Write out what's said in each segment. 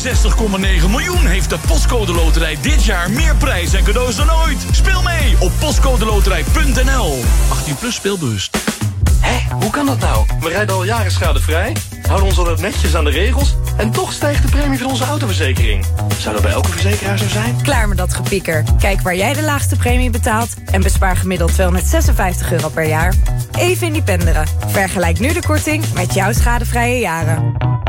63,9 miljoen heeft de Postcode Loterij dit jaar meer prijs en cadeaus dan ooit. Speel mee op postcodeloterij.nl. 18 plus speelbewust. Hé, hoe kan dat nou? We rijden al jaren schadevrij, houden ons altijd netjes aan de regels... en toch stijgt de premie van onze autoverzekering. Zou dat bij elke verzekeraar zo zijn? Klaar met dat gepieker. Kijk waar jij de laagste premie betaalt... en bespaar gemiddeld 256 euro per jaar. Even independeren. Vergelijk nu de korting met jouw schadevrije jaren.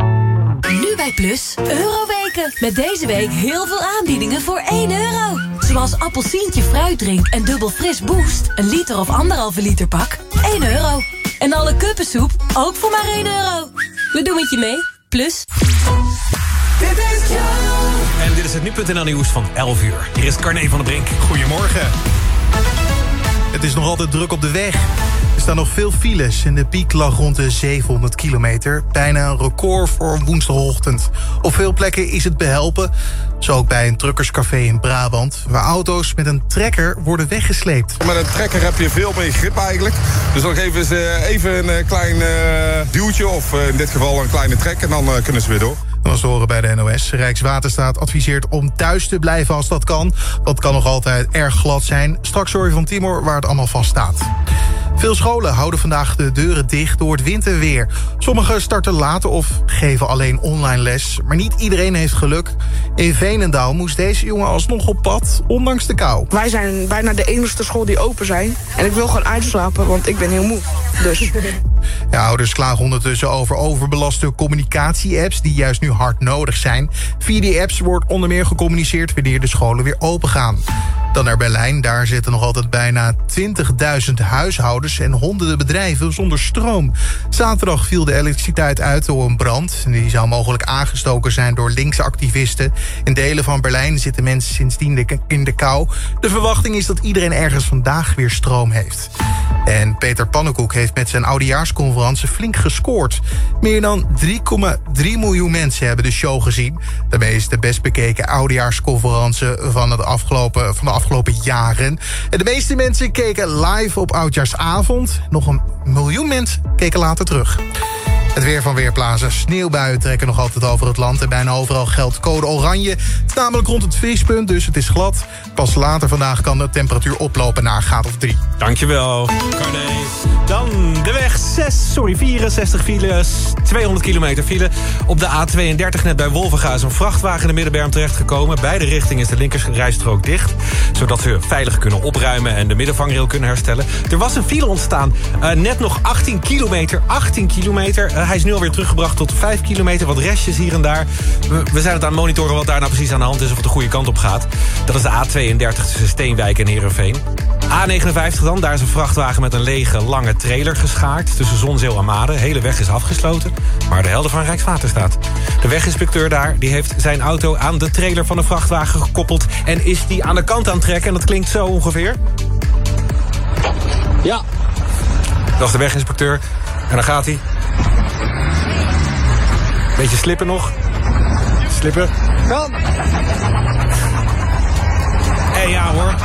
Bij Plus, Euroweken. Met deze week heel veel aanbiedingen voor 1 euro. Zoals appelsientje fruitdrink en dubbel fris boost. Een liter of anderhalve liter pak. 1 euro. En alle kuppensoep ook voor maar 1 euro. We doen het je mee. Plus. En dit is het nu.nl nieuws van 11 uur. Hier is Carne van der Brink. Goedemorgen. Het is nog altijd druk op de weg. Er staan nog veel files en de piek lag rond de 700 kilometer. Bijna een record voor woensdagochtend. Op veel plekken is het behelpen. Zo ook bij een truckerscafé in Brabant... waar auto's met een trekker worden weggesleept. Met een trekker heb je veel meer grip eigenlijk. Dus dan geven ze even een eh, klein eh, duwtje... of eh, in dit geval een kleine trek en dan kunnen ze weer door. Dat was horen bij de NOS. Rijkswaterstaat adviseert om thuis te blijven als dat kan. Dat kan nog altijd erg glad zijn. Straks hoor je van Timor waar het allemaal vast staat. Veel scholen houden vandaag de deuren dicht door het winterweer. Sommigen starten later of geven alleen online les. Maar niet iedereen heeft geluk. In Veenendaal moest deze jongen alsnog op pad, ondanks de kou. Wij zijn bijna de enige school die open zijn. En ik wil gewoon uitslapen, want ik ben heel moe. Dus... Ja, ouders klagen ondertussen over overbelaste communicatie-apps... die juist nu hard nodig zijn. Via die apps wordt onder meer gecommuniceerd... wanneer de scholen weer open gaan. Dan naar Berlijn, daar zitten nog altijd bijna 20.000 huishoudens... en honderden bedrijven zonder stroom. Zaterdag viel de elektriciteit uit door een brand. Die zou mogelijk aangestoken zijn door linkse activisten. In delen van Berlijn zitten mensen sindsdien in de kou. De verwachting is dat iedereen ergens vandaag weer stroom heeft. En Peter Pannenkoek heeft met zijn oudejaarsconferentie flink gescoord. Meer dan 3,3 miljoen mensen hebben de show gezien. Daarmee is de best bekeken oudejaarsconferentie van, van de afgelopen jaren. En de meeste mensen keken live op oudjaarsavond. Nog een miljoen mensen keken later terug. Het weer van Weerplaza. Sneeuwbuien trekken nog altijd over het land... en bijna overal geldt code oranje. Het is namelijk rond het vriespunt, dus het is glad. Pas later vandaag kan de temperatuur oplopen naar graad of 3. Dankjewel, Carne. Dan de weg 6, sorry, 64 files, 200 kilometer file. Op de A32 net bij Wolvenga is een vrachtwagen in de Middenberm terechtgekomen. Beide richtingen is de linkerrijstrook dicht. Zodat we veilig kunnen opruimen en de middenvangrail kunnen herstellen. Er was een file ontstaan. Uh, net nog 18 kilometer, 18 kilometer... Uh, hij is nu alweer teruggebracht tot 5 kilometer. Wat restjes hier en daar. We, we zijn het aan het monitoren wat daar nou precies aan de hand is... of het de goede kant op gaat. Dat is de A32 tussen Steenwijk en Heerenveen. A59 dan, daar is een vrachtwagen met een lege lange trailer geschaard... tussen Zonzeel en Maden. De hele weg is afgesloten, maar de helder van Rijkswaterstaat. De weginspecteur daar die heeft zijn auto aan de trailer van de vrachtwagen gekoppeld... en is die aan de kant aan het trekken en dat klinkt zo ongeveer. Ja. Dat is de weginspecteur. En dan gaat hij. Beetje slippen nog. Slippen. Kan. En ja hoor.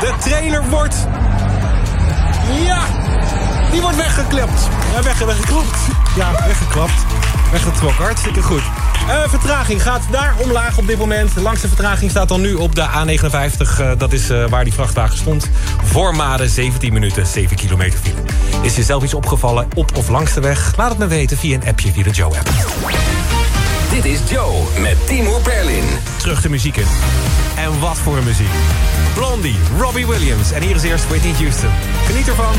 De trailer wordt... Ja! Die wordt weggeklapt. Ja, weg, weggeklapt. Ja, weggeklapt. Weggetrokken. Hartstikke goed. Uh, vertraging gaat daar omlaag op dit moment. De langste vertraging staat dan nu op de A59. Uh, dat is uh, waar die vrachtwagen stond. Voor Maden 17 minuten, 7 kilometer file. Is je zelf iets opgevallen op of langs de weg? Laat het me weten via een appje via de Joe-app. Dit is Joe met Timo Berlin. Terug de muziek in. En wat voor een muziek. Blondie, Robbie Williams en hier is eerst Whitney Houston. Geniet ervan.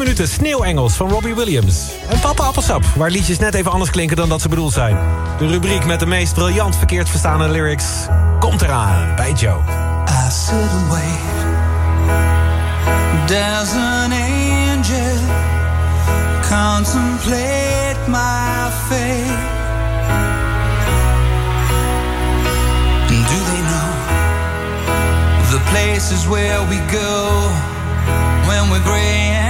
Minuten Sneeuwengels van Robbie Williams. En Papa Appelsap, waar liedjes net even anders klinken dan dat ze bedoeld zijn. De rubriek met de meest briljant verkeerd verstaande lyrics komt eraan bij Joe. There's an angel my fate. Do they know the places where we go when we're gray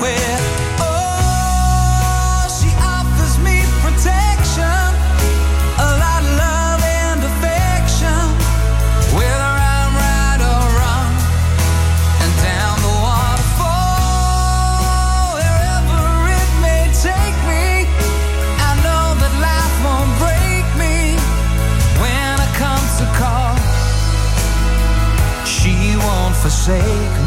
won't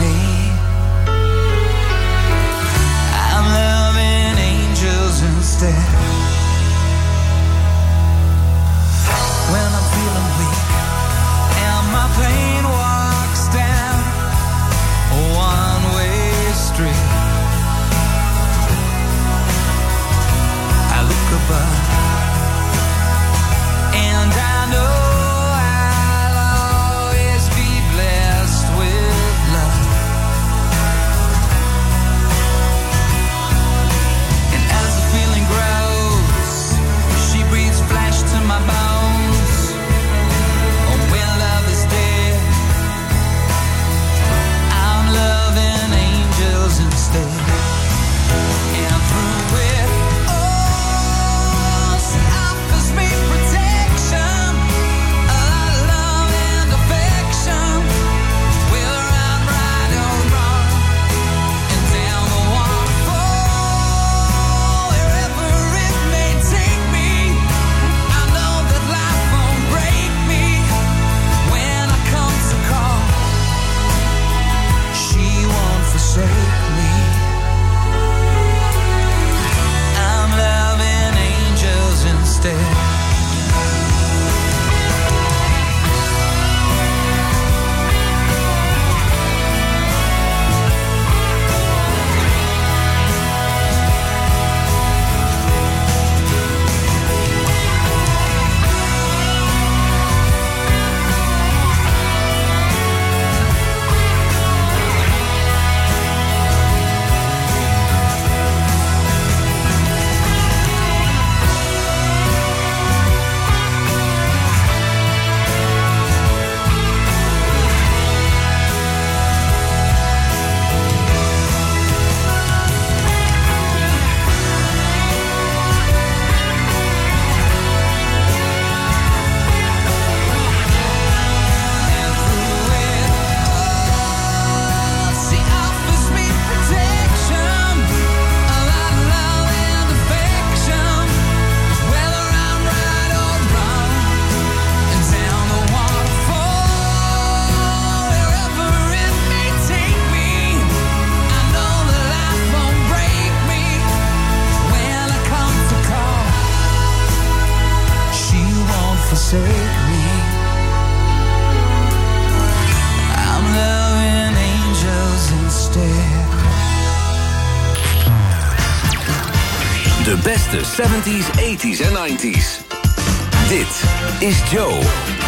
De beste 70s, 80s en 90s. Dit is Joe.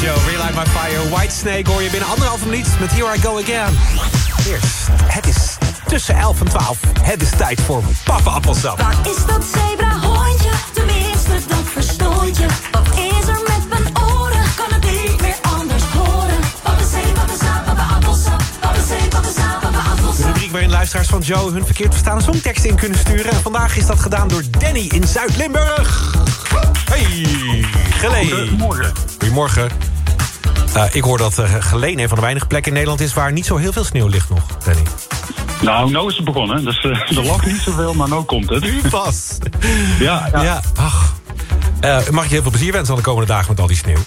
Joe. Relight My Fire, Whitesnake hoor je binnen anderhalve minuut met Here I Go Again. Eerst, het is tussen 11 en 12. Het is tijd voor Papa Appelsap. Wat is dat zebrahondje? Tenminste, dat verstond je. Wat is er met mijn oren? Kan het niet meer anders horen? Papa zee, papa sap, papa appelsap. Papa zee, papa sap, papa De appelsap. rubriek waarin luisteraars van Joe hun verkeerd verstaande songteksten in kunnen sturen. En vandaag is dat gedaan door Danny in Zuid-Limburg. Hey, Geleen. Goedemorgen. Goedemorgen. Eh, ik hoor dat uh, Geleen een van de weinige plekken in Nederland is... waar niet zo heel veel sneeuw ligt nog, Danny. Nou, nou is het begonnen. Dus eh, er lag niet zoveel, maar nu komt het. Nu pas. Ja, ja. Ja, ach. Eh, mag ik je heel veel plezier wensen aan de komende dagen met al die sneeuw?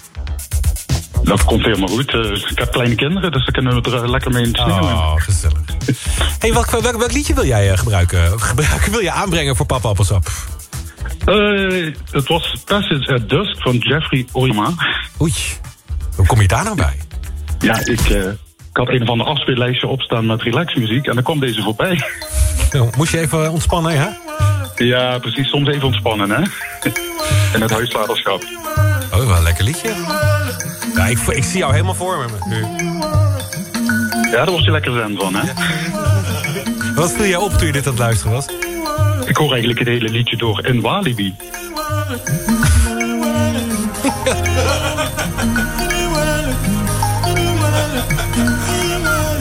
Dat komt helemaal goed. Eh, ik heb kleine kinderen, dus ze kunnen er eh, lekker mee in de sneeuw. Oh, gezellig. hey, welk, welk, welk liedje wil jij eh, gebruiken? gebruiken? Wil je aanbrengen voor Papa Appelsap? Eh, het was Passage at Dusk van Jeffrey Oyama. Oei, hoe kom je daar nou bij? Ja, ik, eh, had een van de afspeellijstjes opstaan met relaxmuziek en dan kwam deze voorbij. Nou, moest je even ontspannen, hè? Ja, precies. Soms even ontspannen, hè? En het huisvaderschap. Oh, wel een lekker liedje. Ja, ik, ik zie jou helemaal voor me nu. Ja, daar was je lekker zen van, hè? Wat viel jij op toen je dit aan het luisteren was? hoor eigenlijk het hele liedje door en Walibi.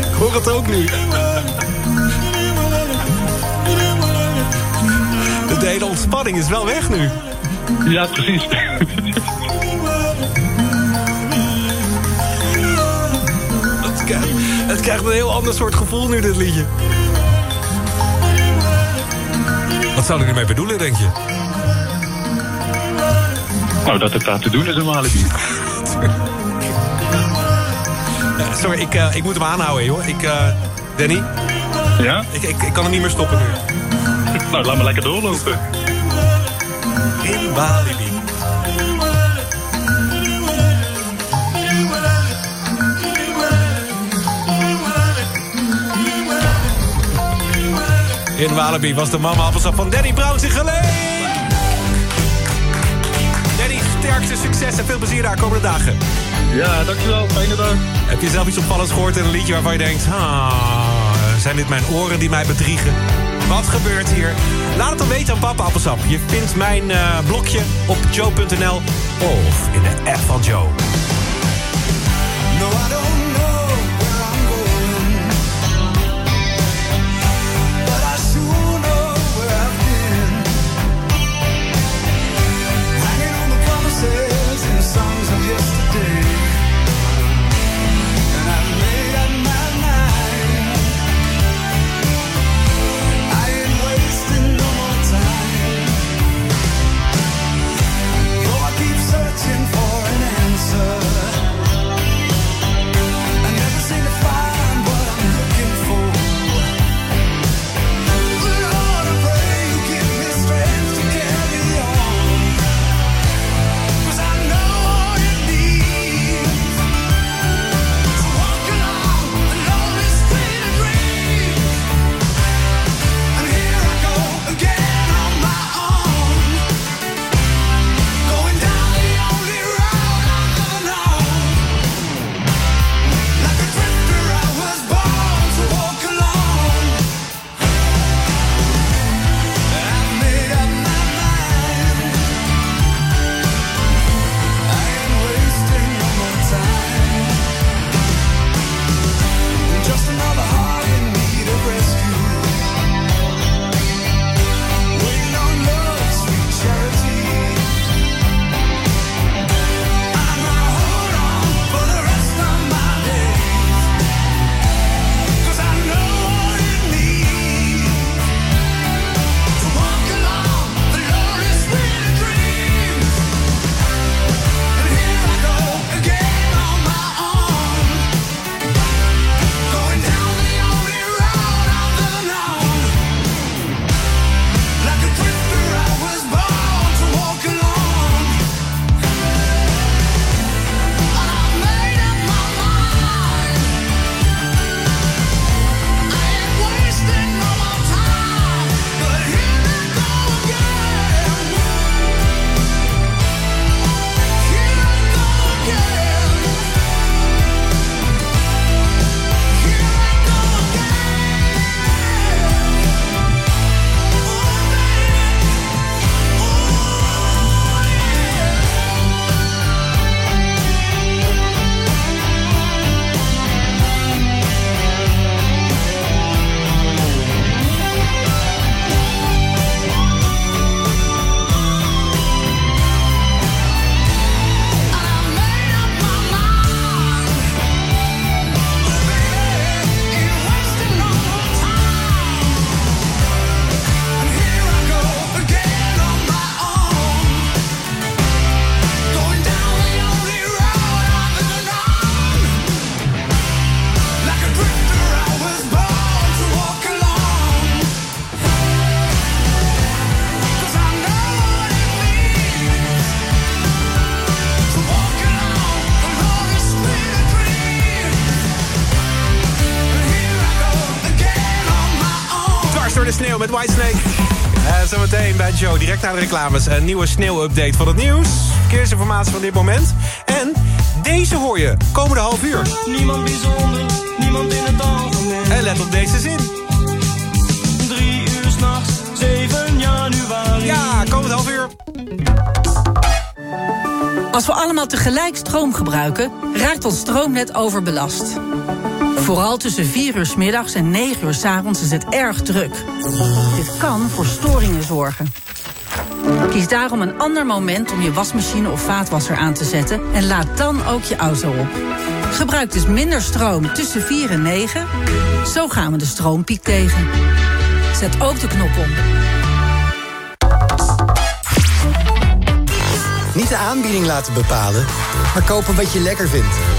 Ik hoor het ook nu. De hele ontspanning is wel weg nu. Ja, precies. Het krijgt een heel ander soort gevoel nu, dit liedje. Wat zou ik ermee bedoelen, denk je? Nou, dat het daar te doen is een Malibu. Sorry, ik, eh, ik moet hem aanhouden, joh. Ik, uh, Danny? Ja? Ik, ik, ik kan hem niet meer stoppen nu. Nou, laat me lekker doorlopen. In Walibi was de mama appelsap van Danny Brown zich geleend. Danny, sterkste succes en veel plezier daar komende dagen. Ja, dankjewel. Fijne dag. Heb je zelf iets opvallends gehoord in een liedje waarvan je denkt... Ah, zijn dit mijn oren die mij bedriegen? Wat gebeurt hier? Laat het dan weten aan Papa Appelsap. Je vindt mijn eh, uh, blogje op joe.nl of in de app van Joe. Rancho. Direct na de reclames een nieuwe sneeuwupdate van het nieuws. Verkeersinformatie van dit moment. En deze hoor je komende half uur. Niemand bijzonder, niemand in het algemeen. En let op deze zin. Drie uur s'nachts, 7 januari. Ja, komend half uur. Als we allemaal tegelijk stroom gebruiken, raakt ons stroomnet overbelast. Vooral tussen 4 uur 's middags en 9 uur 's avonds is het erg druk. Dit kan voor storingen zorgen. Kies daarom een ander moment om je wasmachine of vaatwasser aan te zetten... en laat dan ook je auto op. Gebruik dus minder stroom tussen 4 en 9. Zo gaan we de stroompiek tegen. Zet ook de knop om. Niet de aanbieding laten bepalen, maar kopen wat je lekker vindt.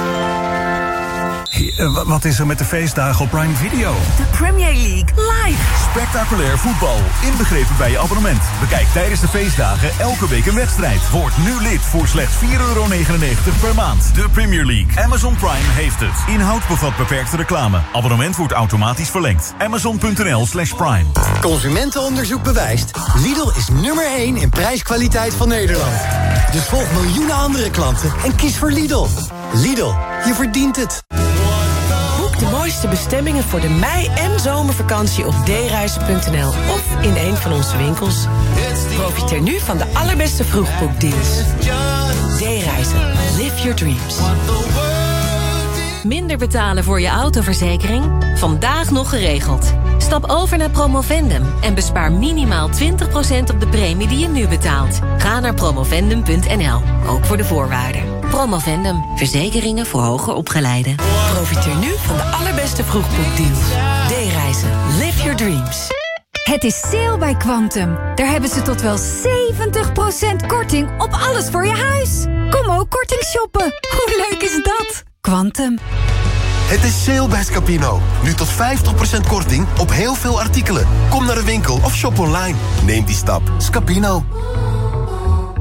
Eh, wa- Wat is er met de feestdagen op Prime Video? De Premier League live. Spectaculair voetbal, inbegrepen bij je abonnement. Bekijk tijdens de feestdagen elke week een wedstrijd. Word nu lid voor slechts 4,99 euro per maand. De Premier League. Amazon Prime heeft het. Inhoud bevat beperkte reclame. Abonnement wordt automatisch verlengd. Amazon.nl slash prime. Consumentenonderzoek bewijst. Lidl is nummer 1 in prijskwaliteit van Nederland. Dus volg miljoenen andere klanten en kies voor Lidl. Lidl, je verdient het. Mooiste bestemmingen voor de mei- en zomervakantie op dereizen.nl of in een van onze winkels. Profiteer nu van de allerbeste vroegboekdeals. D-reizen. Live your dreams. Minder betalen voor je autoverzekering? Vandaag nog geregeld. Stap over naar Promovendum en bespaar minimaal 20% op de premie die je nu betaalt. Ga naar promovendum.nl, ook voor de voorwaarden. Promovendum, verzekeringen voor hoger opgeleiden. Profiteer nu van de allerbeste vroegboekdeals. D-reizen. Live your dreams. Het is sale bij Quantum. Daar hebben ze tot wel 70% korting op alles voor je huis. Kom ook korting shoppen. Hoe leuk is dat? Quantum. Het is sale bij Scapino. Nu tot 50% korting op heel veel artikelen. Kom naar de winkel of shop online. Neem die stap. Scapino.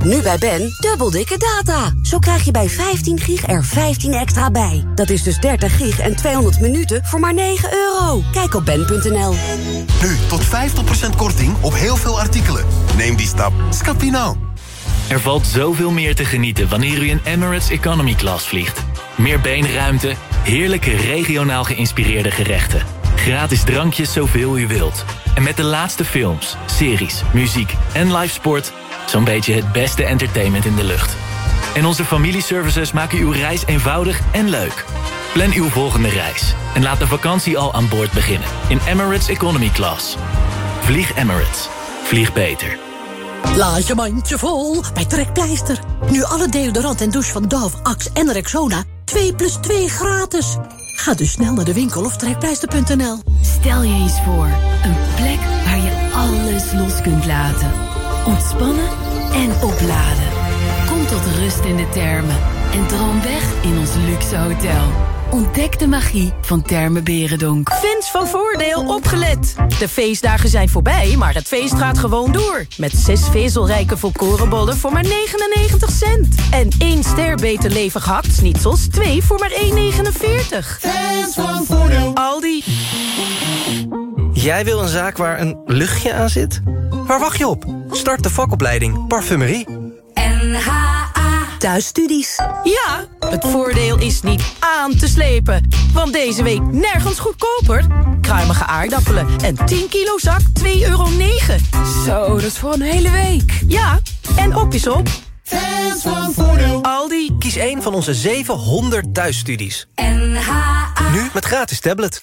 Nu bij Ben, dubbel dikke data. Zo krijg je bij 15 gig er 15 extra bij. Dat is dus 30 gig en 200 minuten voor maar 9 euro. Kijk op ben.nl. Nu tot 50% korting op heel veel artikelen. Neem die stap. Scapino. Er valt zoveel meer te genieten wanneer u in Emirates Economy Class vliegt. Meer beenruimte, heerlijke regionaal geïnspireerde gerechten. Gratis drankjes zoveel u wilt. En met de laatste films, series, muziek en live sport... zo'n beetje het beste entertainment in de lucht. En onze familieservices maken uw reis eenvoudig en leuk. Plan uw volgende reis en laat de vakantie al aan boord beginnen... in Emirates Economy Class. Vlieg Emirates. Vlieg beter. Laat je mandje vol bij Trekpleister. Nu alle deodorant en douche van Dove, Axe en Rexona 2 plus 2 gratis. Ga dus snel naar de winkel of trekpleister.nl. Stel je eens voor, een plek waar je alles los kunt laten. Ontspannen en opladen. Kom tot rust in de termen en droom weg in ons luxe hotel. Ontdek de magie van Termen Berendonk. Fans van Voordeel opgelet. De feestdagen zijn voorbij, maar het feest gaat gewoon door. Met zes vezelrijke volkorenbollen voor maar 99 cent. En één ster beter levig hakt-snitsels, twee voor maar 1,49. Fans van Voordeel. Aldi. Jij wil een zaak waar een luchtje aan zit? Waar wacht je op? Start de vakopleiding Parfumerie. Thuisstudies. Ja, het voordeel is niet aan te slepen. Want deze week nergens goedkoper. Kruimige aardappelen en 10 kilo zak 2,9 euro. Zo, dat is voor een hele week. Ja, en op is op. Fans van Voordeel. Aldi. Kies een van onze 700 thuisstudies. Nu met gratis tablet.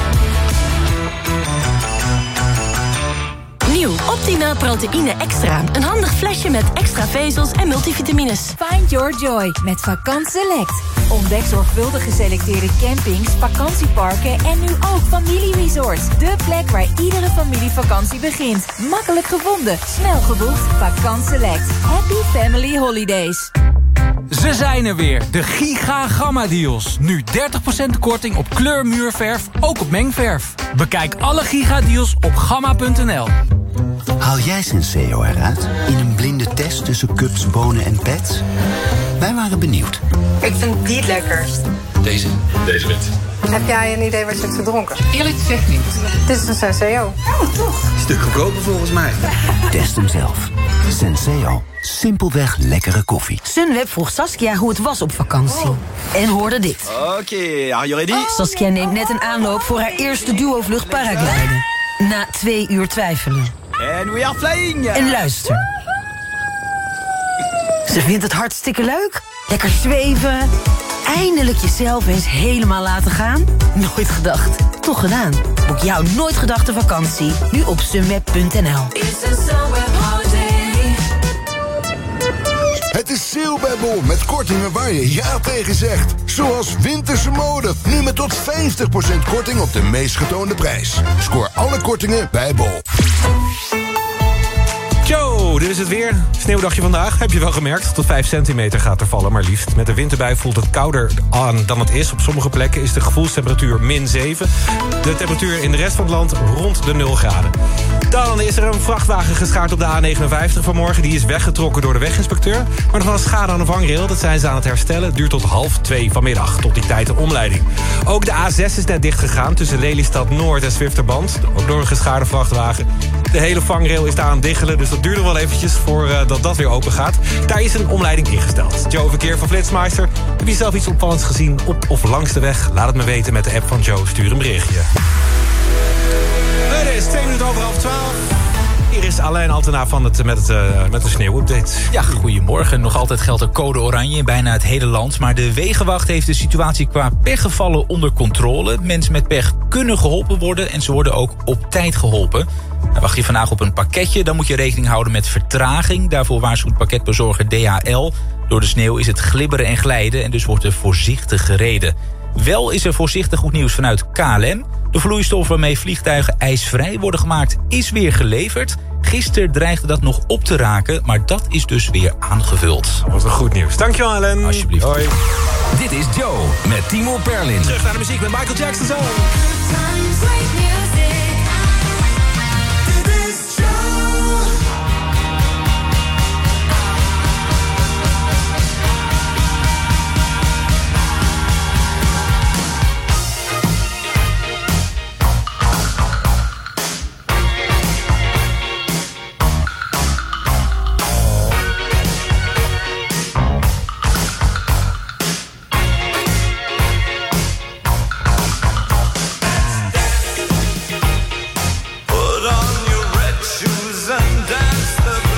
Nieuw Optima Proteïne Extra. Een handig flesje met extra vezels en multivitamines. Find your joy met Vakant Select. Ontdek zorgvuldig geselecteerde campings, vakantieparken en nu ook familieresorts. De plek waar iedere familievakantie begint. Makkelijk gevonden, snel geboekt. Vakant Select. Happy Family Holidays. Ze zijn er weer, de Giga Gamma Deals. Nu 30% korting op kleurmuurverf, ook op mengverf. Bekijk alle Giga Deals op gamma.nl. Haal jij Senseo eruit in een blinde test tussen cups, bonen en pets? Wij waren benieuwd. Ik vind die het lekkerst. Deze? Deze wit. Heb jij een idee wat je hebt gedronken? Eerlijk gezegd niet. Dit is een Senseo. Oh, toch? Stuk goedkoper volgens mij. Test hem zelf. Senseo. Simpelweg lekkere koffie. Sunweb vroeg Saskia hoe het was op vakantie. En hoorde dit. Oké, are you ready? Saskia neemt net een aanloop voor haar eerste duo-vlucht paragliden. Na twee uur twijfelen. And we are flying! En luister. Ze vindt het hartstikke leuk. Lekker zweven. Eindelijk jezelf eens helemaal laten gaan. Nooit gedacht. Toch gedaan. Boek jouw nooit gedachte vakantie. Nu op sunweb.nl. is sale bij Bol met kortingen waar je ja tegen zegt. Zoals winterse mode. Nu met tot 50% korting op de meest getoonde prijs. Scoor alle kortingen bij Bol. Yo, dit is het weer. Sneeuwdagje vandaag, heb je wel gemerkt. Tot 5 centimeter gaat er vallen, maar liefst. Met de winterbui voelt het kouder aan dan het is. Op sommige plekken is de gevoelstemperatuur min 7. De temperatuur in de rest van het land rond de 0 graden. Dan is er een vrachtwagen geschaard op de A59 vanmorgen. Die is weggetrokken door de weginspecteur. Maar er was schade aan de vangrail. Dat zijn ze aan het herstellen. Duurt tot half 2 vanmiddag. Tot die tijd de omleiding. Ook de A6 is net dicht gegaan tussen Lelystad Noord en Zwifterband. Ook door een geschaarde vrachtwagen. De hele vangrail is daar aan het diggelen. Dus dat duurt nog wel eventjes voordat dat, dat weer open gaat. Daar is een omleiding ingesteld. Joe Verkeer van Flitsmeister. Heb je zelf iets opvallends gezien op of langs de weg? Laat het me weten met de app van Joe. Stuur een berichtje. Het is 2 minuten over half 12. Hier is Alain Altena van het, met, het, uh, met de sneeuwupdate. Ja, goedemorgen. Nog altijd geldt er code oranje in bijna het hele land. Maar de Wegenwacht heeft de situatie qua pechgevallen onder controle. Mensen met pech kunnen geholpen worden en ze worden ook op tijd geholpen. En wacht je vandaag op een pakketje, dan moet je rekening houden met vertraging. Daarvoor waarschuwt pakketbezorger DHL. Door de sneeuw is het glibberen en glijden en dus wordt er voorzichtig gereden. Wel is er voorzichtig goed nieuws vanuit KLM. De vloeistof waarmee vliegtuigen ijsvrij worden gemaakt is weer geleverd. Gisteren dreigde dat nog op te raken, maar dat is dus weer aangevuld. Wat een goed nieuws. Dankjewel, Ellen. Alsjeblieft. Hoi. Dit is Joe met Timo Perlin. Terug naar de muziek met Michael Jackson zo. That's dance the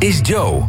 is Joe.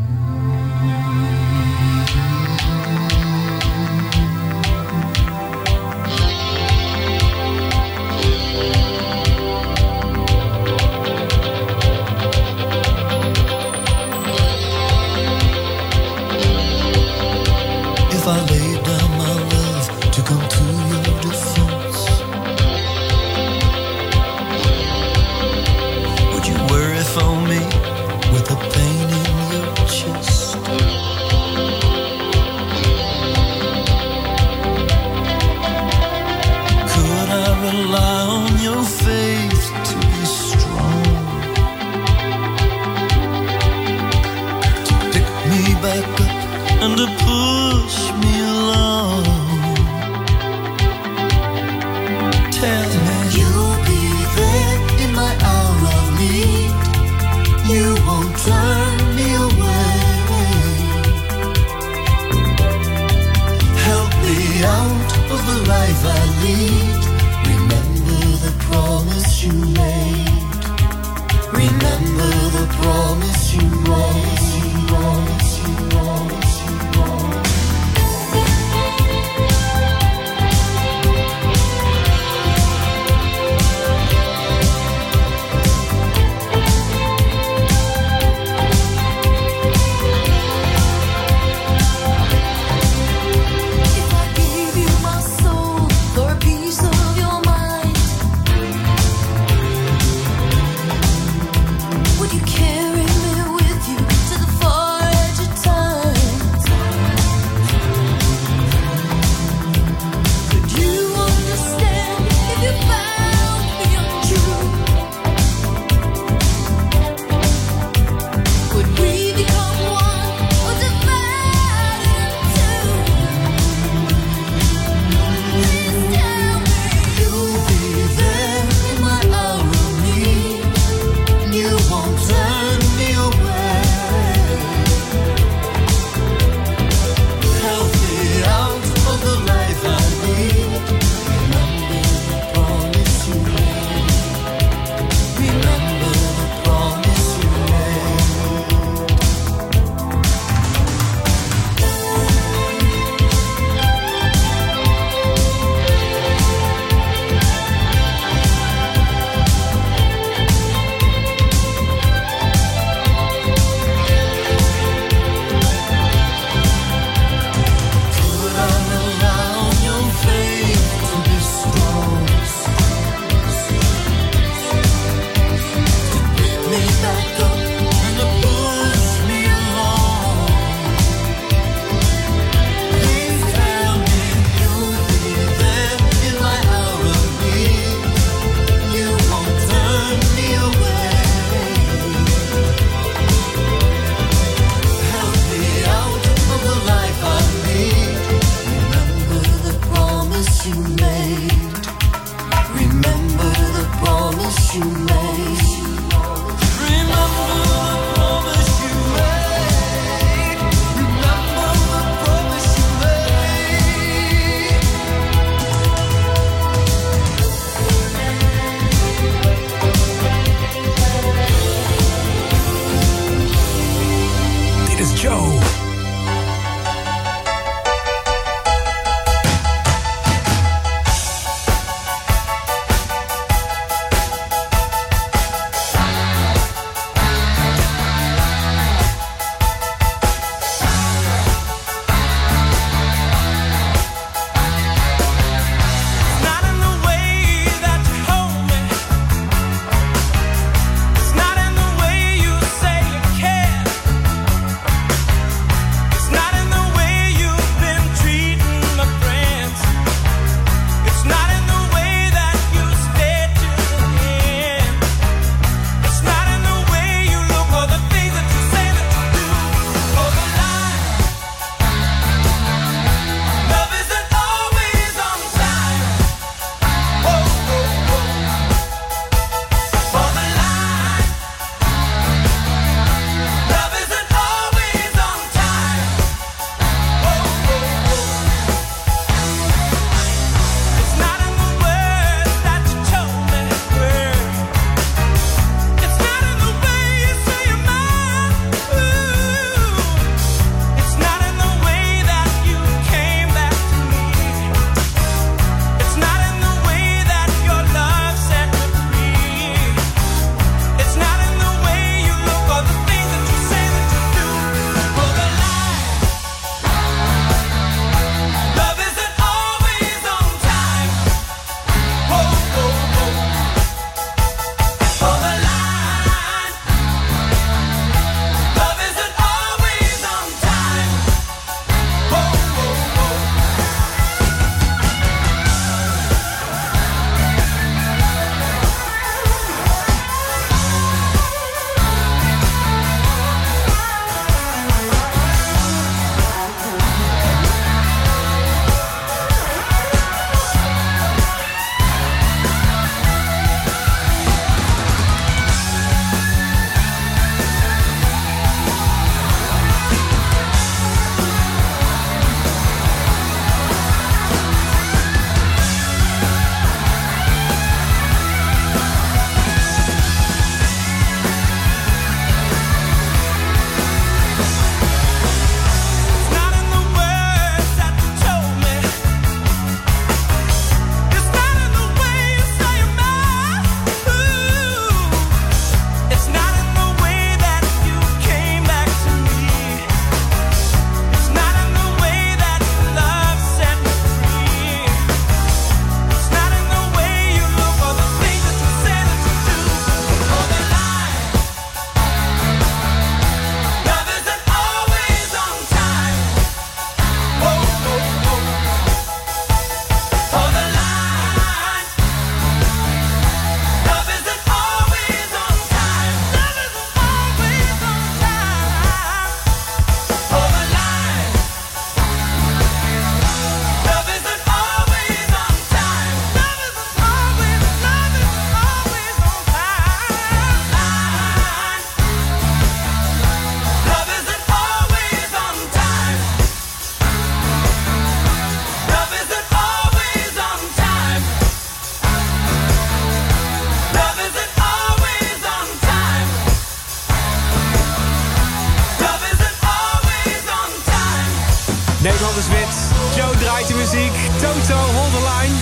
Muziek. Toto, hold the line.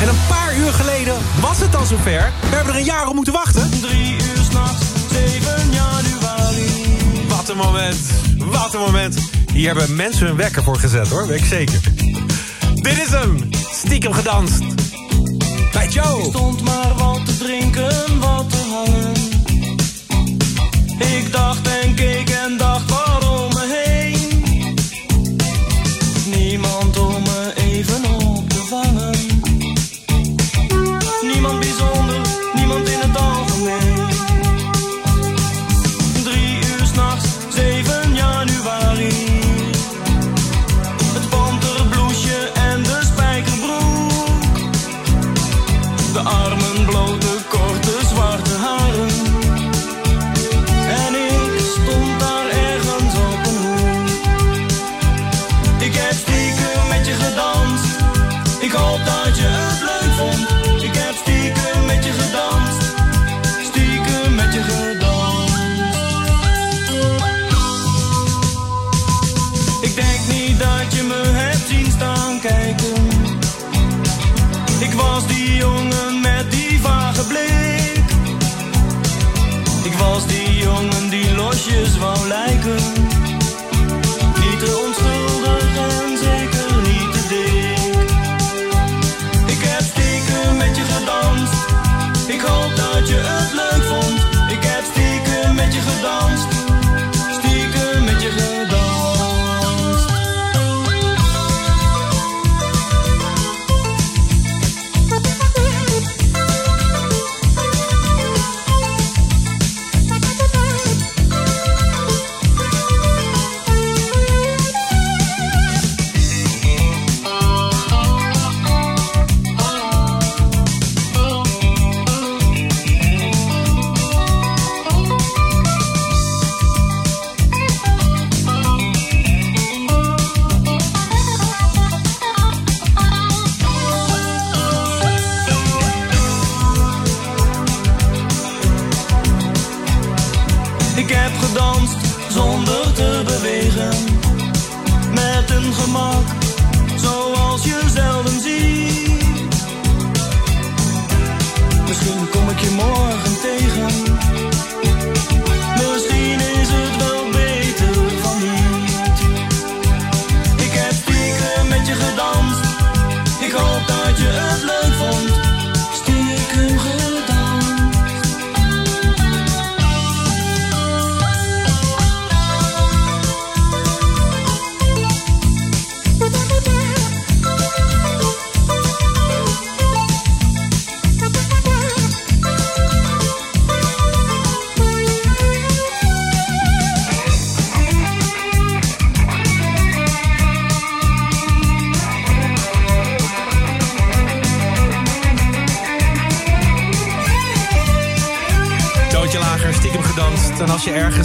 En een paar uur geleden was het al zover. We hebben er een jaar op moeten wachten. Drie uur s'nachts, 7 januari. Wat een moment. Wat een moment. Hier hebben mensen hun wekker voor gezet hoor, weet ik zeker. Dit is hem. Stiekem gedanst. Bij Joe. Ik stond maar wat te drinken, wat te hangen. Ik dacht en keek en dacht waarom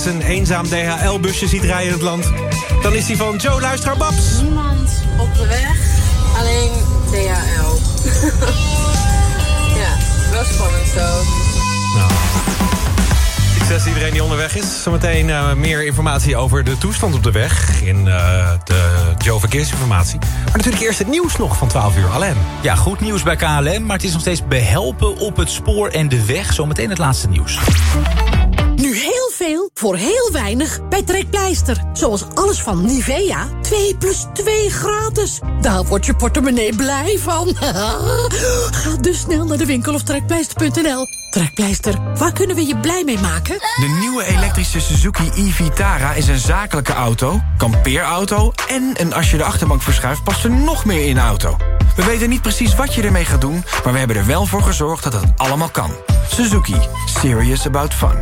ergens een eenzaam DHL-busje ziet rijden in het land... dan is die van Joe Luisteraar Babs. Niemand op de weg, alleen DHL. ja, wel spannend zo. Succes iedereen die onderweg is. Zometeen eh, meer informatie over de toestand op de weg... in eh, de Joe Verkeersinformatie. Maar natuurlijk eerst het nieuws nog van 12 uur. Alain. Ja, goed nieuws bij KLM, maar het is nog steeds behelpen op het spoor en de weg. Zometeen het laatste nieuws. Voor heel weinig bij Trekpleister. Zoals alles van Nivea, 2 plus 2 gratis. Daar wordt je portemonnee blij van. Ga dus snel naar de winkel of trekpleister.nl. Trekpleister, waar kunnen we je blij mee maken? De nieuwe elektrische Suzuki e-Vitara is een zakelijke auto, kampeerauto... en een als je de achterbank verschuift past er nog meer in auto. We weten niet precies wat je ermee gaat doen... maar we hebben er wel voor gezorgd dat het allemaal kan. Suzuki. Serious about fun.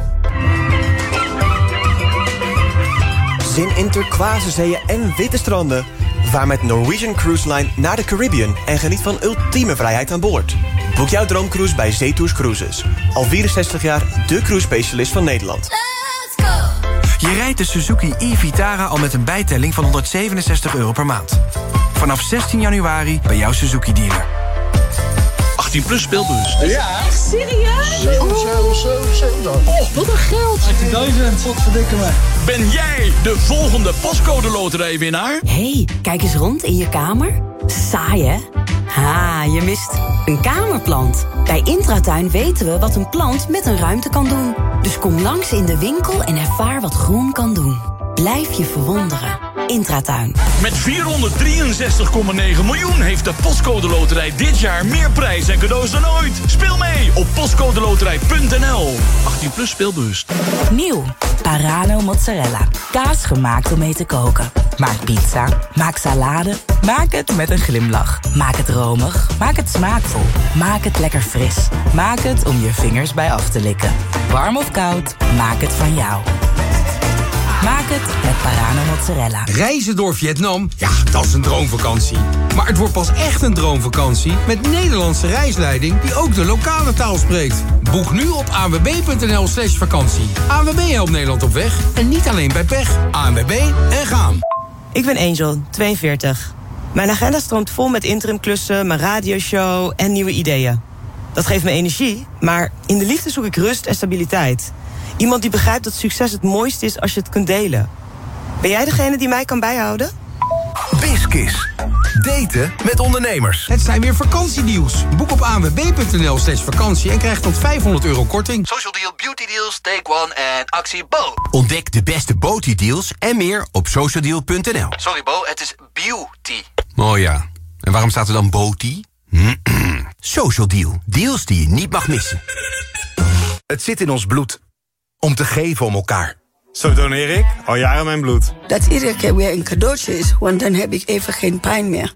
Zin in turquoise zeeën en witte stranden. Vaar met Norwegian Cruise Line naar de Caribbean... en geniet van ultieme vrijheid aan boord. Boek jouw droomcruise bij Zetours Cruises. Al 64 jaar de cruise specialist van Nederland. Je rijdt de Suzuki e-Vitara al met een bijtelling van 167 euro per maand. Vanaf 16 januari bij jouw Suzuki-dealer. 18 plus speelbus. Ja. Echt serieus? Oh, wat een geld. 18.000. Wat verdikken me. Ben jij de volgende pascode loterijwinnaar? hey, kijk eens rond in je kamer. Saai, hè? Ha, je mist een kamerplant. Bij Intratuin weten we wat een plant met een ruimte kan doen. Dus kom langs in de winkel en ervaar wat groen kan doen. Blijf je verwonderen. Intratuin. Met 463,9 miljoen heeft de Postcode Loterij dit jaar meer prijs en cadeaus dan ooit. Speel mee op postcodeloterij.nl. 18 plus speelbewust. Nieuw. Parano mozzarella. Kaas gemaakt om mee te koken. Maak pizza. Maak salade. Maak het met een glimlach. Maak het romig. Maak het smaakvol. Maak het lekker fris. Maak het om je vingers bij af te likken. Warm of koud, maak het van jou. Maak het met Parano mozzarella. Reizen door Vietnam, ja, dat is een droomvakantie. Maar het wordt pas echt een droomvakantie met Nederlandse reisleiding die ook de lokale taal spreekt. Boek nu op anwb.nl slash vakantie. ANWB helpt Nederland op weg en niet alleen bij pech. ANWB en gaan. Ik ben Angel, 42. Mijn agenda stroomt vol met interimklussen, mijn radioshow en nieuwe ideeën. Dat geeft me energie, maar in de liefde zoek ik rust en stabiliteit. Iemand die begrijpt dat succes het mooiste is als je het kunt delen. Ben jij degene die mij kan bijhouden? Biskis. Daten met ondernemers. Het zijn weer vakantiedeals. Boek op anwb.nl slash vakantie en krijg tot 500 euro korting. Social Deal, Beauty Deals, Take One en actie Bo. Ontdek de beste beauty deals en meer op socialdeal.nl. Sorry Bo, het is beauty. Oh ja, en waarom staat er dan beauty? Social Deal, deals die je niet mag missen. Het zit in ons bloed. Om te geven om elkaar. Zo doneer ik al jaren mijn bloed. Dat iedere keer weer een cadeautje is, want dan heb ik even geen pijn meer.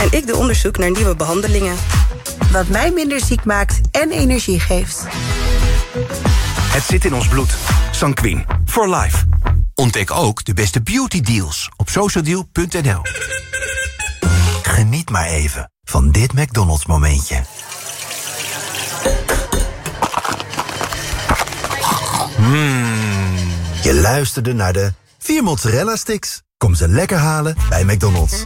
En ik doe onderzoek naar nieuwe behandelingen. Wat mij minder ziek maakt en energie geeft. Het zit in ons bloed. Sanquin. For life. Ontdek ook de beste beauty deals op socialdeal.nl. Geniet maar even van dit McDonald's momentje. Mmm. Je luisterde naar de vier mozzarella sticks. Kom ze lekker halen bij McDonald's.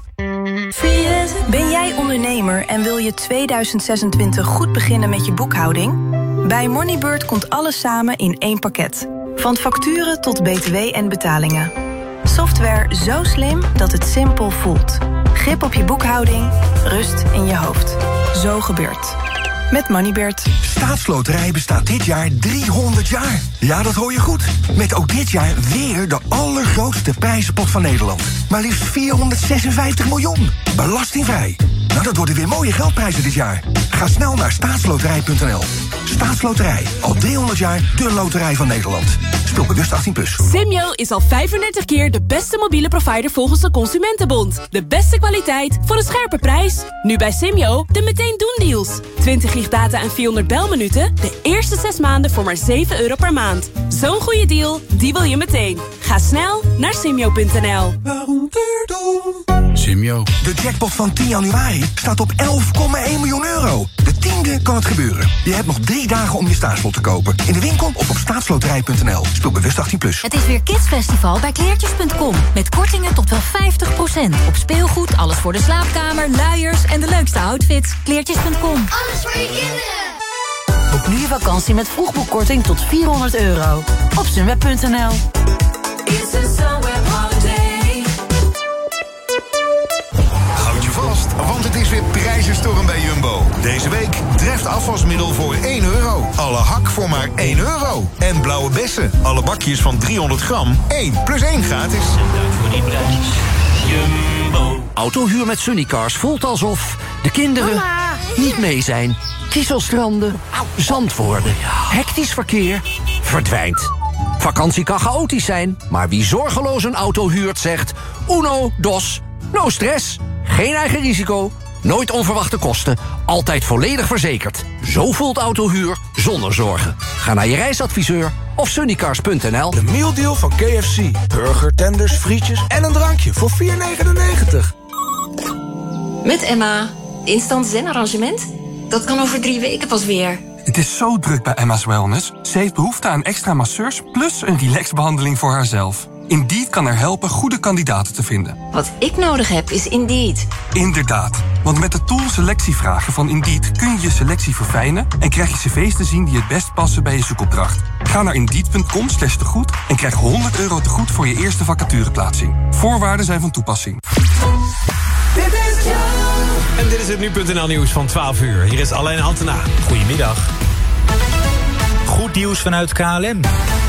Ben jij ondernemer en wil je 2026 goed beginnen met je boekhouding? Bij Moneybird komt alles samen in één pakket. Van facturen tot btw en betalingen. Software zo slim dat het simpel voelt. Grip op je boekhouding, rust in je hoofd. Zo gebeurt. Met Moneybird. Staatsloterij bestaat dit jaar 300 jaar. Ja, dat hoor je goed. Met ook dit jaar weer de allergrootste prijzenpot van Nederland. Maar liefst 456 miljoen. Belastingvrij. Nou, dat worden weer mooie geldprijzen dit jaar. Ga snel naar staatsloterij.nl. Staatsloterij. Al 300 jaar de loterij van Nederland. Speel bewust 18+. Plus. Simyo is al 35 keer de beste mobiele provider volgens de Consumentenbond. De beste kwaliteit voor een scherpe prijs. Nu bij Simyo de meteen doen deals. 20 gig data en 400 belminuten. De eerste 6 maanden voor maar 7 euro per maand. Zo'n goede deal, die wil je meteen. Ga snel naar simyo.nl. Simio. De jackpot van 10 januari staat op 11,1 miljoen euro. De tiende kan het gebeuren. Je hebt nog drie dagen om je staatslot te kopen. In de winkel of op staatsloterij.nl. Speel bewust 18+. Plus. Het is weer Kidsfestival bij kleertjes.com. Met kortingen tot wel 50%. Op speelgoed, alles voor de slaapkamer, luiers en de leukste outfits. Kleertjes.com. Alles voor je kinderen. Boek nu je vakantie met vroegboekkorting tot 400 euro. Op sunweb.nl Houd je vast, want het is weer prijzenstorm bij Jumbo. Deze week treft afwasmiddel voor 1 euro. Alle hak voor maar 1 euro. En blauwe bessen, alle bakjes van 300 gram, 1 plus 1 gratis. voor die prijs. Jumbo. Autohuur met Sunnycars voelt alsof de kinderen niet mee zijn. Kieselstranden, zand worden, hectisch verkeer, verdwijnt. Vakantie kan chaotisch zijn, maar wie zorgeloos een auto huurt zegt... Uno, dos, no stress, geen eigen risico, nooit onverwachte kosten... altijd volledig verzekerd. Zo voelt autohuur zonder zorgen. Ga naar je reisadviseur of sunnycars.nl. De mealdeal van KFC. Burger, tenders, frietjes en een drankje voor 4,99. Met Emma. Instant zen-arrangement? Dat kan over drie weken pas weer. Het is zo druk bij Emma's Wellness. Ze heeft behoefte aan extra masseurs plus een relaxbehandeling voor haarzelf. Indeed kan er helpen goede kandidaten te vinden. Wat ik nodig heb is Indeed. Inderdaad, want met de tool selectievragen van Indeed kun je je selectie verfijnen en krijg je cv's te zien die het best passen bij je zoekopdracht. Ga naar indeed.com slash tegoed en krijg 100 euro tegoed voor je eerste vacatureplaatsing. Voorwaarden zijn van toepassing. En dit is het nu.nl nieuws van 12 uur. Hier is Alain Antena. Goedemiddag. Nieuws vanuit KLM.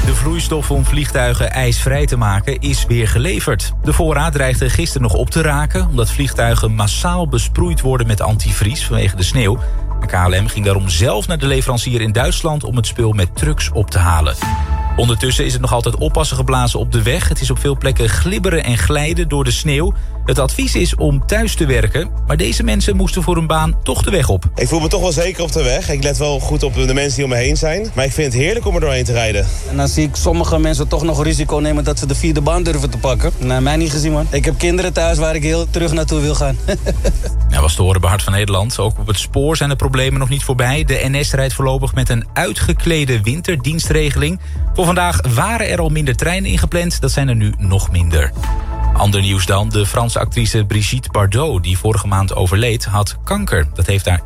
De vloeistof om vliegtuigen ijsvrij te maken is weer geleverd. De voorraad dreigde gisteren nog op te raken... omdat vliegtuigen massaal besproeid worden met antivries vanwege de sneeuw. KLM ging daarom zelf naar de leverancier in Duitsland... om het spul met trucks op te halen. Ondertussen is het nog altijd oppassen geblazen op de weg. Het is op veel plekken glibberen en glijden door de sneeuw. Het advies is om thuis te werken, maar deze mensen moesten voor hun baan toch de weg op. Ik voel me toch wel zeker op de weg. Ik let wel goed op de mensen die om me heen zijn. Maar ik vind het heerlijk om er doorheen te rijden. En dan zie ik sommige mensen toch nog risico nemen dat ze de vierde baan durven te pakken. Nou, mij niet gezien man. Ik heb kinderen thuis waar ik heel terug naartoe wil gaan. Ja, was te horen bij Hart van Nederland. Ook op het spoor zijn de problemen nog niet voorbij. De NS rijdt voorlopig met een uitgeklede winterdienstregeling. Voor vandaag waren er al minder treinen ingepland. Dat zijn er nu nog minder. Ander nieuws dan. De Franse actrice Brigitte Bardot, die vorige maand overleed, had kanker. Dat heeft haar